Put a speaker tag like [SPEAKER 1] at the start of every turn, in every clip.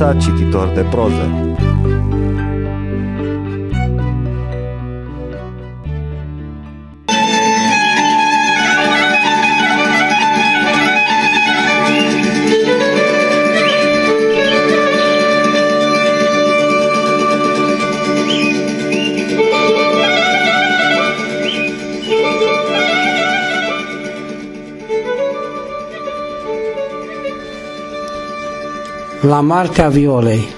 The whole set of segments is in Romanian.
[SPEAKER 1] Frecvența cititor de proză
[SPEAKER 2] la Martea Violei.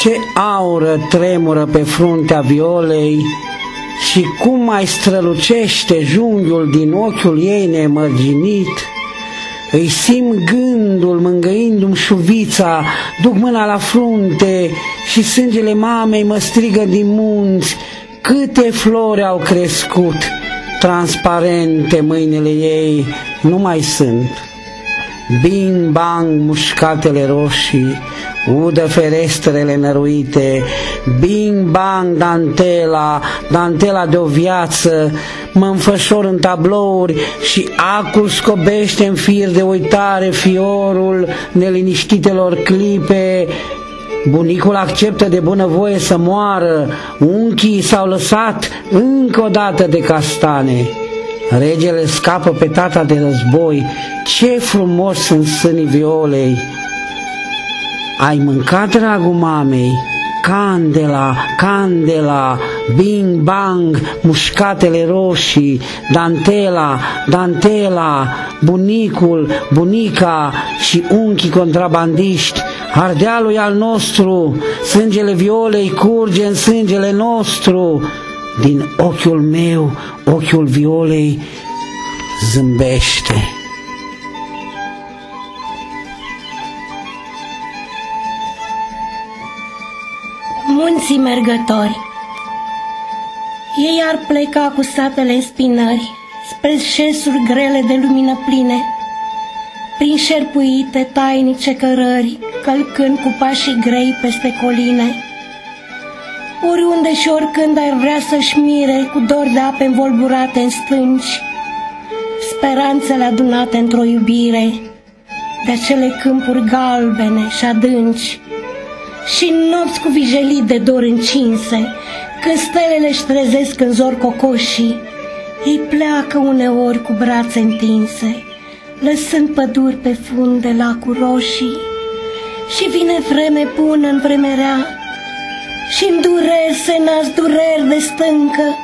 [SPEAKER 2] Ce aură tremură pe fruntea violei și cum mai strălucește junghiul din ochiul ei nemărginit, îi simt gândul mângăindu-mi șuvița, duc mâna la frunte și sângele mamei mă strigă din munți, câte flori au crescut, transparente mâinile ei nu mai sunt. Bing bang mușcatele roșii, udă ferestrele năruite, bing bang dantela, dantela de o viață, mă înfășor în tablouri și acul scobește în fir de uitare fiorul neliniștitelor clipe, Bunicul acceptă de bunăvoie să moară, unchii s-au lăsat încă o dată de castane. Regele scapă pe tata de război, ce frumos sunt sânii violei! Ai mâncat, dragul mamei, candela, candela, bing bang, mușcatele roșii, dantela, dantela, bunicul, bunica și unchii contrabandiști, ardealul al nostru, sângele violei curge în sângele nostru, din ochiul meu, ochiul violei zâmbește.
[SPEAKER 3] Munții mergători Ei ar pleca cu satele în spinări Spre șesuri grele de lumină pline Prin șerpuite tainice cărări Călcând cu pașii grei peste coline Oriunde și oricând ar vrea să-și mire Cu dor de ape învolburate în stânci Speranțele adunate într-o iubire De acele câmpuri galbene și adânci și nopți cu vijelii de dor încinse, când stelele își trezesc în zor cocoșii, ei pleacă uneori cu brațe întinse, lăsând păduri pe fund de lacuri roșii. Și vine vreme bună în vremerea, și în dureri se nasc dureri de stâncă.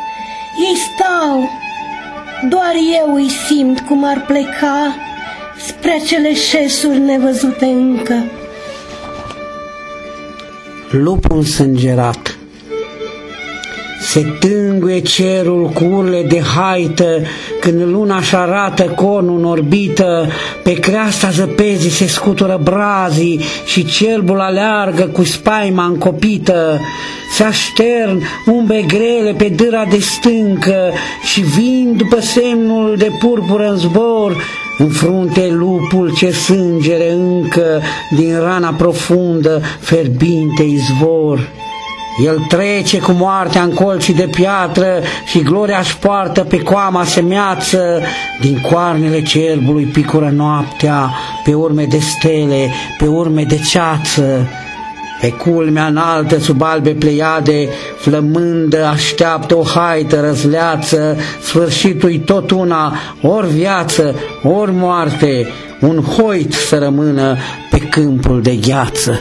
[SPEAKER 3] Ei stau, doar eu îi simt cum ar pleca spre acele șesuri nevăzute încă
[SPEAKER 2] lupul sângerat. Se tânguie cerul cu urle de haită, când luna își arată conul în orbită, pe creasta zăpezii se scutură brazii și cerbul aleargă cu spaima încopită. Se aștern umbe grele pe dâra de stâncă și vin după semnul de purpură în zbor, în frunte lupul ce sângere încă din rana profundă ferbinte izvor. El trece cu moartea în colții de piatră și gloria își poartă pe coama semeață. Din coarnele cerbului picură noaptea, pe urme de stele, pe urme de ceață. Pe culmea înaltă, sub albe pleiade, flămândă, așteaptă o haită răzleață, sfârșitul tot una, ori viață, ori moarte, un hoit să rămână pe câmpul de gheață.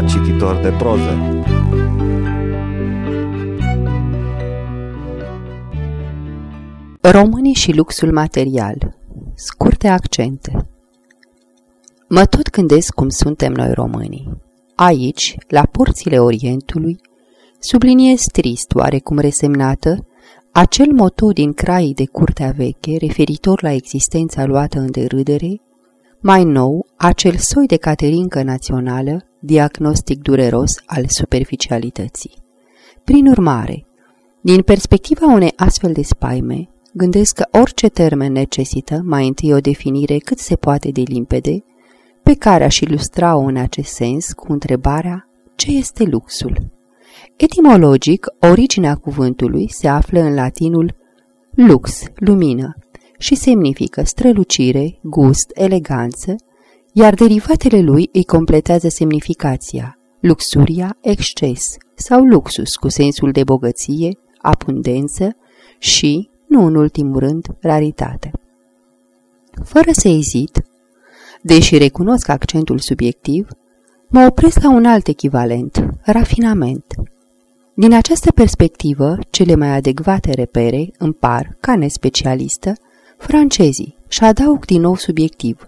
[SPEAKER 1] Frecvența cititor de proză.
[SPEAKER 4] Românii și luxul material. Scurte accente. Mă tot gândesc cum suntem noi românii. Aici, la porțile Orientului, subliniez trist, oarecum resemnată, acel moto din craii de curtea veche referitor la existența luată în derâdere, mai nou, acel soi de caterincă națională diagnostic dureros al superficialității. Prin urmare, Din perspectiva unei astfel de spaime, gândesc că orice termen necesită mai întâi o definire cât se poate de limpede, pe care aș ilustra-o în acest sens cu întrebarea ce este luxul. Etimologic, originea cuvântului se află în latinul lux, lumină, și semnifică strălucire, gust, eleganță, iar derivatele lui îi completează semnificația, luxuria, exces sau luxus cu sensul de bogăție, abundență și, nu în ultimul rând, raritate. Fără să ezit, deși recunosc accentul subiectiv, mă opresc la un alt echivalent, rafinament. Din această perspectivă, cele mai adecvate repere îmi par, ca nespecialistă, francezii și adaug din nou subiectiv,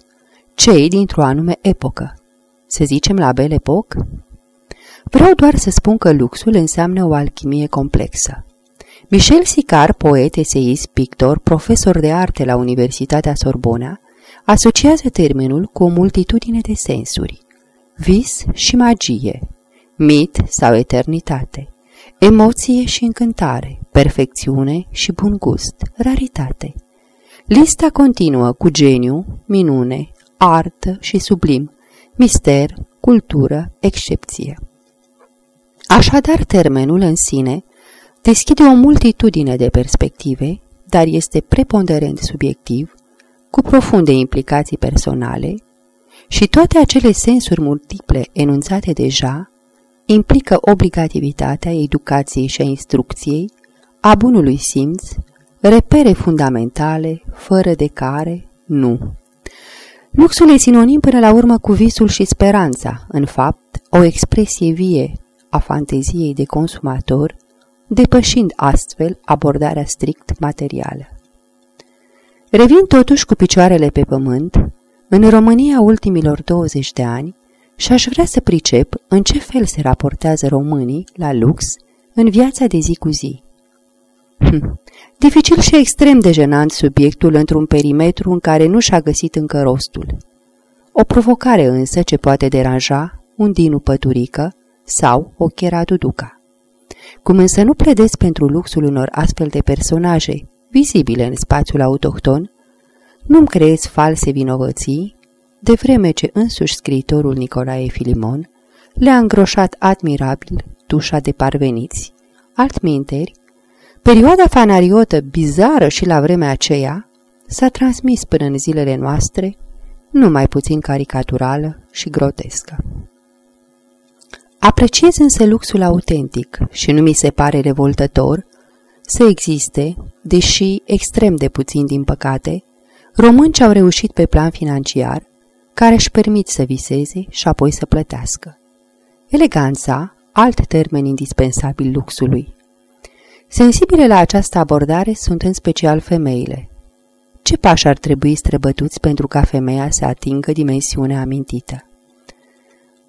[SPEAKER 4] cei dintr-o anume epocă. Să zicem la Belle Epoque? Vreau doar să spun că luxul înseamnă o alchimie complexă. Michel Sicard, poet, eseist, pictor, profesor de arte la Universitatea Sorbona, asociază termenul cu o multitudine de sensuri, vis și magie, mit sau eternitate, emoție și încântare, perfecțiune și bun gust, raritate. Lista continuă cu geniu, minune, artă și sublim, mister, cultură, excepție. Așadar, termenul în sine deschide o multitudine de perspective, dar este preponderent subiectiv, cu profunde implicații personale și toate acele sensuri multiple enunțate deja implică obligativitatea educației și a instrucției, a bunului simț, repere fundamentale, fără de care nu. Luxul e sinonim până la urmă cu visul și speranța, în fapt, o expresie vie a fanteziei de consumator, depășind astfel abordarea strict materială. Revin totuși cu picioarele pe pământ, în România ultimilor 20 de ani, și aș vrea să pricep în ce fel se raportează românii la lux în viața de zi cu zi. Hm. Dificil și extrem de jenant subiectul într-un perimetru în care nu și-a găsit încă rostul. O provocare însă ce poate deranja un dinu păturică sau o chera duduca. Cum însă nu pledez pentru luxul unor astfel de personaje vizibile în spațiul autohton, nu-mi creez false vinovății, de vreme ce însuși scriitorul Nicolae Filimon le-a îngroșat admirabil tușa de parveniți. Altminteri, perioada fanariotă, bizară și la vremea aceea, s-a transmis până în zilele noastre, numai puțin caricaturală și grotescă. Apreciez însă luxul autentic și nu mi se pare revoltător să existe, deși extrem de puțin din păcate, români ce au reușit pe plan financiar, care își permit să viseze și apoi să plătească. Eleganța, alt termen indispensabil luxului. Sensibile la această abordare sunt în special femeile. Ce pași ar trebui străbătuți pentru ca femeia să atingă dimensiunea amintită?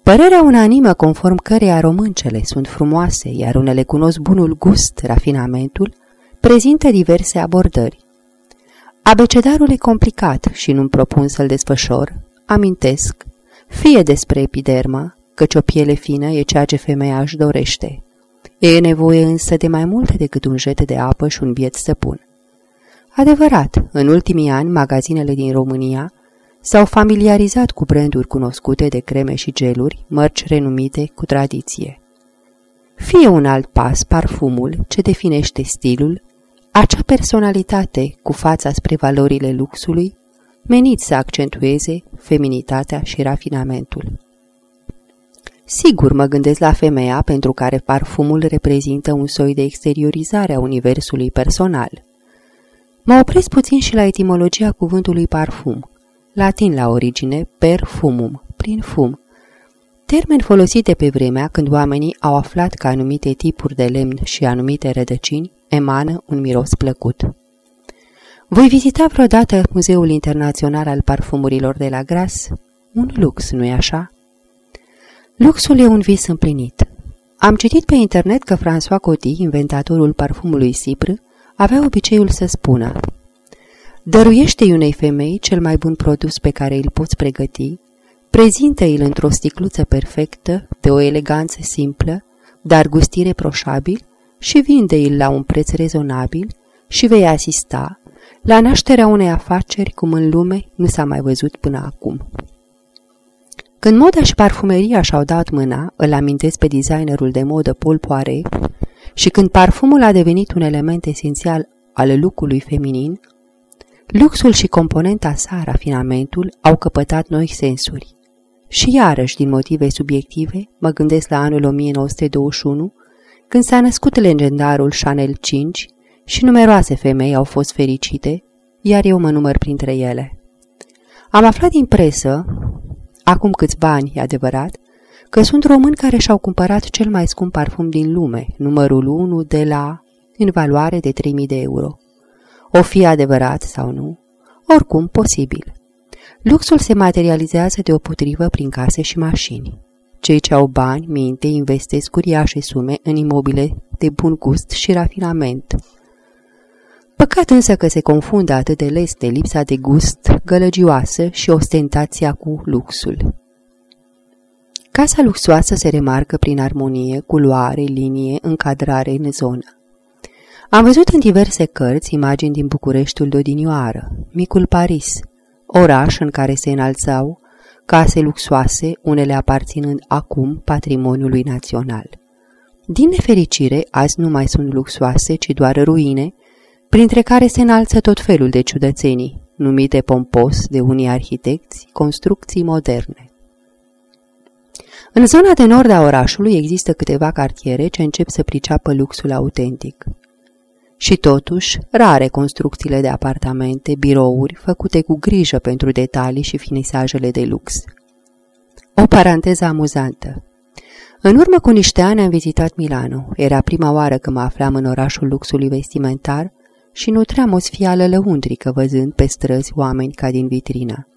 [SPEAKER 4] Părerea unanimă conform căreia româncele sunt frumoase, iar unele cunosc bunul gust, rafinamentul, prezintă diverse abordări. Abecedarul e complicat și nu-mi propun să-l desfășor, amintesc, fie despre epidermă, căci o piele fină e ceea ce femeia își dorește. E nevoie însă de mai multe decât un jet de apă și un biet stăpân. Adevărat, în ultimii ani, magazinele din România S-au familiarizat cu branduri cunoscute de creme și geluri, mărci renumite cu tradiție. Fie un alt pas, parfumul, ce definește stilul, acea personalitate cu fața spre valorile luxului, menit să accentueze feminitatea și rafinamentul. Sigur mă gândesc la femeia pentru care parfumul reprezintă un soi de exteriorizare a universului personal. Mă opresc puțin și la etimologia cuvântului parfum – latin la origine perfumum, prin fum, termen folosit de pe vremea când oamenii au aflat că anumite tipuri de lemn și anumite rădăcini emană un miros plăcut. Voi vizita vreodată Muzeul Internațional al Parfumurilor de la Gras? Un lux, nu-i așa? Luxul e un vis împlinit. Am citit pe internet că François Coty, inventatorul parfumului Sipr, avea obiceiul să spună Dăruiește-i unei femei cel mai bun produs pe care îl poți pregăti, prezintă-l într-o sticluță perfectă, de o eleganță simplă, dar gustire proșabil, și vinde-i la un preț rezonabil și vei asista la nașterea unei afaceri cum în lume nu s-a mai văzut până acum. Când moda și parfumeria și-au dat mâna, îl amintesc pe designerul de modă Paul Poiret, și când parfumul a devenit un element esențial al lucrului feminin, luxul și componenta sa, rafinamentul, au căpătat noi sensuri. Și iarăși, din motive subiective, mă gândesc la anul 1921, când s-a născut legendarul Chanel 5 și numeroase femei au fost fericite, iar eu mă număr printre ele. Am aflat din presă, acum câțiva ani, e adevărat, că sunt români care și-au cumpărat cel mai scump parfum din lume, numărul 1 de la, în valoare de 3000 de euro. O fi adevărat sau nu? Oricum, posibil. Luxul se materializează deopotrivă prin case și mașini. Cei ce au bani, minte, investesc uriașe sume în imobile de bun gust și rafinament. Păcat însă că se confundă atât de leste lipsa de gust gălăgioasă și ostentația cu luxul. Casa luxoasă se remarcă prin armonie, culoare, linie, încadrare în zonă. Am văzut în diverse cărți imagini din Bucureștiul de odinioară, Micul Paris, oraș în care se înalțau case luxoase, unele aparținând acum patrimoniului național. Din nefericire, azi nu mai sunt luxoase, ci doar ruine, printre care se înalță tot felul de ciudățenii, numite pompos de unii arhitecți, construcții moderne. În zona de nord a orașului există câteva cartiere ce încep să priceapă luxul autentic. Și totuși, rare construcțiile de apartamente, birouri, făcute cu grijă pentru detalii și finisajele de lux. O paranteză amuzantă. În urmă cu niște ani am vizitat Milano. Era prima oară când mă aflam în orașul luxului vestimentar și nutream o sfială lăuntrică văzând pe străzi oameni ca din vitrină.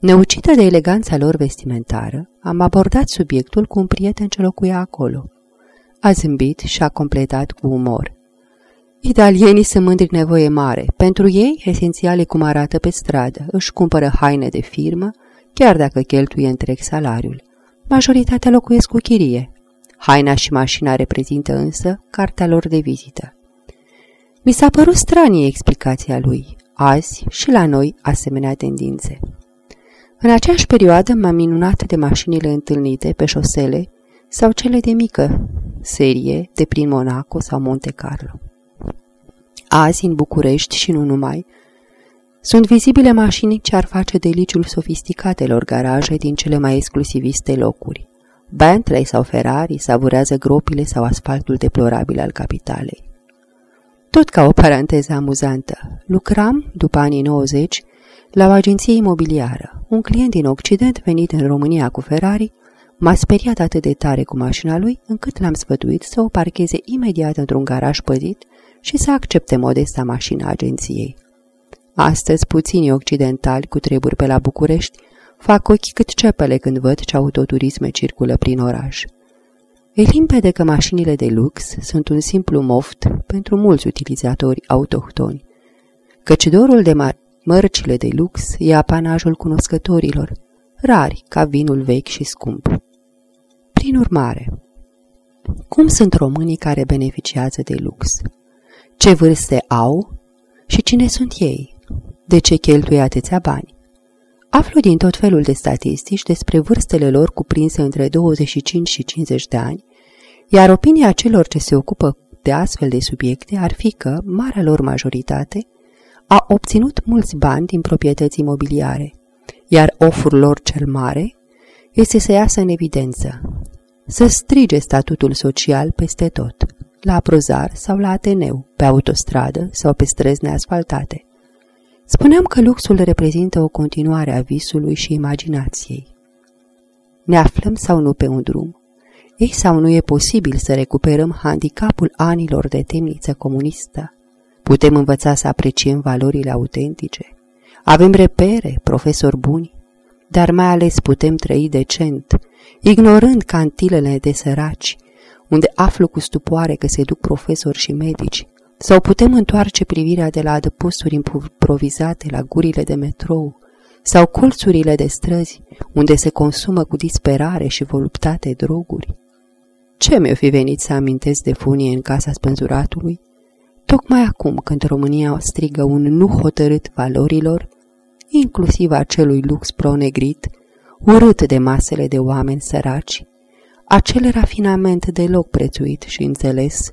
[SPEAKER 4] Neucită de eleganța lor vestimentară, am abordat subiectul cu un prieten ce locuia acolo. A zâmbit și a completat cu umor. Italienii sunt mândri nevoie mare. Pentru ei, esențiale cum arată pe stradă, își cumpără haine de firmă, chiar dacă cheltuie întreg salariul. Majoritatea locuiesc cu chirie. Haina și mașina reprezintă însă cartea lor de vizită. Mi s-a părut stranie explicația lui. Azi și la noi asemenea tendințe. În aceeași perioadă m-am minunat de mașinile întâlnite pe șosele sau cele de mică serie de prin Monaco sau Monte Carlo. Azi, în București și nu numai, sunt vizibile mașini ce ar face deliciul sofisticatelor garaje din cele mai exclusiviste locuri. Bentley sau Ferrari savurează gropile sau asfaltul deplorabil al capitalei. Tot ca o paranteză amuzantă, lucram, după anii 90, la o agenție imobiliară. Un client din Occident venit în România cu Ferrari m-a speriat atât de tare cu mașina lui încât l-am sfătuit să o parcheze imediat într-un garaj păzit și să accepte modesta mașina agenției. Astăzi, puțini occidentali cu treburi pe la București fac ochi cât cepele când văd ce autoturisme circulă prin oraș. E limpede că mașinile de lux sunt un simplu moft pentru mulți utilizatori autohtoni, căci dorul de mărcile de lux e apanajul cunoscătorilor, rari ca vinul vechi și scump. Prin urmare, cum sunt românii care beneficiază de lux? Ce vârste au și cine sunt ei? De ce cheltuie atâția bani? Aflu din tot felul de statistici despre vârstele lor cuprinse între 25 și 50 de ani, iar opinia celor ce se ocupă de astfel de subiecte ar fi că, marea lor majoritate, a obținut mulți bani din proprietăți imobiliare, iar oful lor cel mare este să iasă în evidență, să strige statutul social peste tot, la prozar sau la Ateneu, pe autostradă sau pe străzi neasfaltate. Spuneam că luxul reprezintă o continuare a visului și imaginației. Ne aflăm sau nu pe un drum? Ei sau nu e posibil să recuperăm handicapul anilor de temniță comunistă? Putem învăța să apreciem valorile autentice? Avem repere, profesori buni, dar mai ales putem trăi decent, ignorând cantilele de săraci, unde aflu cu stupoare că se duc profesori și medici, sau putem întoarce privirea de la adăposturi improvizate la gurile de metrou, sau colțurile de străzi, unde se consumă cu disperare și voluptate droguri. Ce mi-o fi venit să amintesc de funie în casa spânzuratului? Tocmai acum când România strigă un nu hotărât valorilor, inclusiv acelui lux pronegrit, urât de masele de oameni săraci, acel rafinament deloc prețuit și înțeles,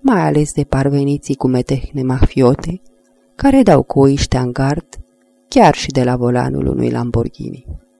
[SPEAKER 4] mai ales de parveniții cu metehne mafiote, care dau cu oiștea în gard, chiar și de la volanul unui Lamborghini.